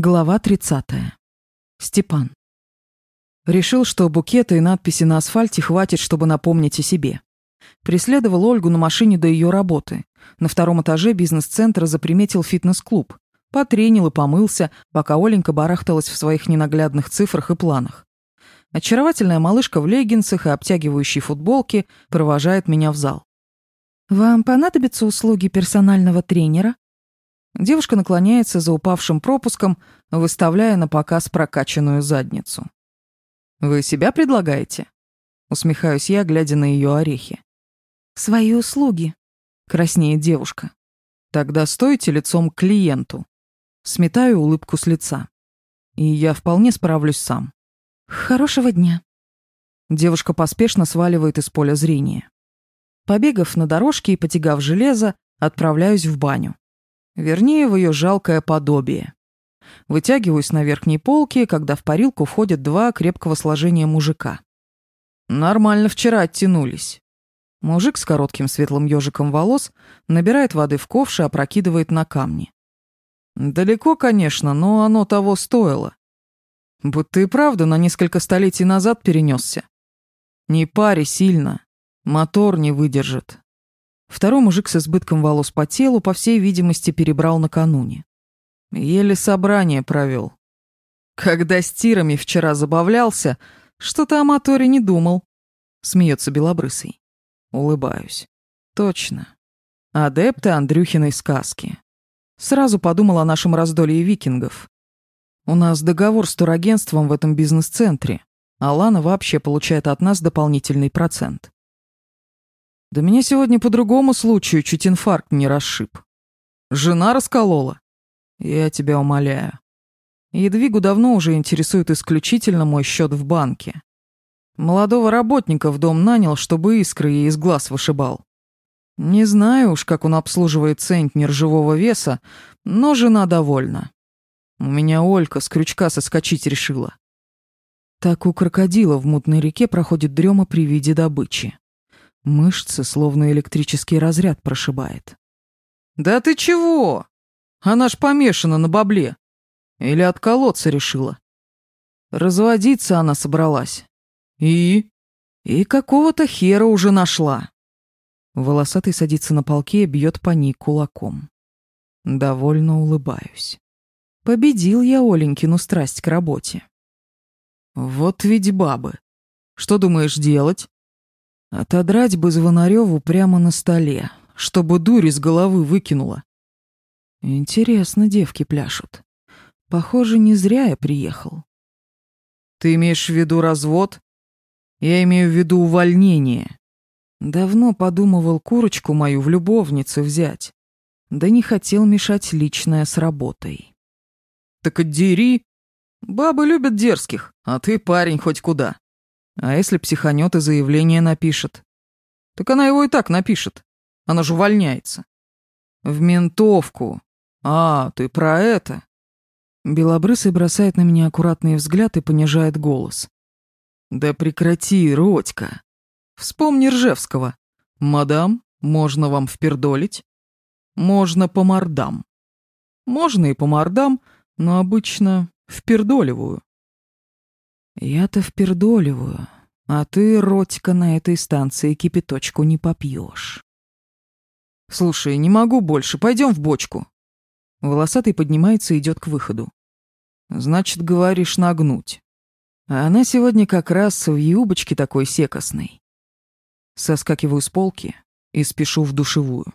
Глава 30. Степан. Решил, что букета и надписи на асфальте хватит, чтобы напомнить о себе. Преследовал Ольгу на машине до ее работы. На втором этаже бизнес-центра заприметил фитнес-клуб. Потренил и помылся, пока Оленька барахталась в своих ненаглядных цифрах и планах. Очаровательная малышка в леггинсах и обтягивающей футболке провожает меня в зал. «Вам понадобятся услуги персонального тренера?» Девушка наклоняется за упавшим пропуском, выставляя на показ прокачанную задницу. «Вы себя предлагаете?» Усмехаюсь я, глядя на ее орехи. «Свои услуги», — краснеет девушка. «Тогда стойте лицом к клиенту». Сметаю улыбку с лица. И я вполне справлюсь сам. «Хорошего дня». Девушка поспешно сваливает из поля зрения. Побегав на дорожке и потягав железо, отправляюсь в баню. Вернее, в ее жалкое подобие. Вытягиваюсь на верхней полке, когда в парилку входят два крепкого сложения мужика. Нормально вчера оттянулись. Мужик с коротким светлым ежиком волос набирает воды в ковш и опрокидывает на камни. Далеко, конечно, но оно того стоило. Будто и правда на несколько столетий назад перенесся. Не пари сильно, мотор не выдержит. Второй мужик с избытком волос по телу, по всей видимости, перебрал накануне. Еле собрание провел. Когда с тирами вчера забавлялся, что-то о моторе не думал. Смеется белобрысый. Улыбаюсь. Точно. Адепты Андрюхиной сказки. Сразу подумал о нашем раздолье викингов. У нас договор с турагентством в этом бизнес-центре. А Лана вообще получает от нас дополнительный процент. Да меня сегодня по другому случаю чуть инфаркт не расшиб. Жена расколола. Я тебя умоляю. Едвигу давно уже интересует исключительно мой счет в банке. Молодого работника в дом нанял, чтобы искры ей из глаз вышибал. Не знаю уж, как он обслуживает центнер живого веса, но жена довольна. У меня Олька с крючка соскочить решила. Так у крокодила в мутной реке проходит дрема при виде добычи. Мышцы словно электрический разряд прошибает. «Да ты чего? Она ж помешана на бабле. Или от колодца решила?» Разводиться она собралась. «И?» «И какого-то хера уже нашла». Волосатый садится на полке и бьет по ней кулаком. Довольно улыбаюсь. Победил я Оленькину страсть к работе. Вот ведь бабы. Что думаешь делать? Отодрать бы Звонарёву прямо на столе, чтобы дурь из головы выкинула. Интересно, девки пляшут. Похоже, не зря я приехал. Ты имеешь в виду развод? Я имею в виду увольнение. Давно подумывал курочку мою в любовнице взять. Да не хотел мешать личное с работой. Так отдери. Бабы любят дерзких, а ты парень хоть куда. А если психанет и заявление напишет? Так она его и так напишет. Она же увольняется. В ментовку. А, ты про это? Белобрысый бросает на меня аккуратный взгляд и понижает голос. Да прекрати, Родька. Вспомни Ржевского. Мадам, можно вам впердолить? Можно по мордам. Можно и по мордам, но обычно впердоливаю. Я-то впердоливаю, а ты, Ротика, на этой станции кипяточку не попьешь. Слушай, не могу больше, пойдем в бочку. Волосатый поднимается и идет к выходу. Значит, говоришь нагнуть. А она сегодня как раз в юбочке такой секосной. Соскакиваю с полки и спешу в душевую.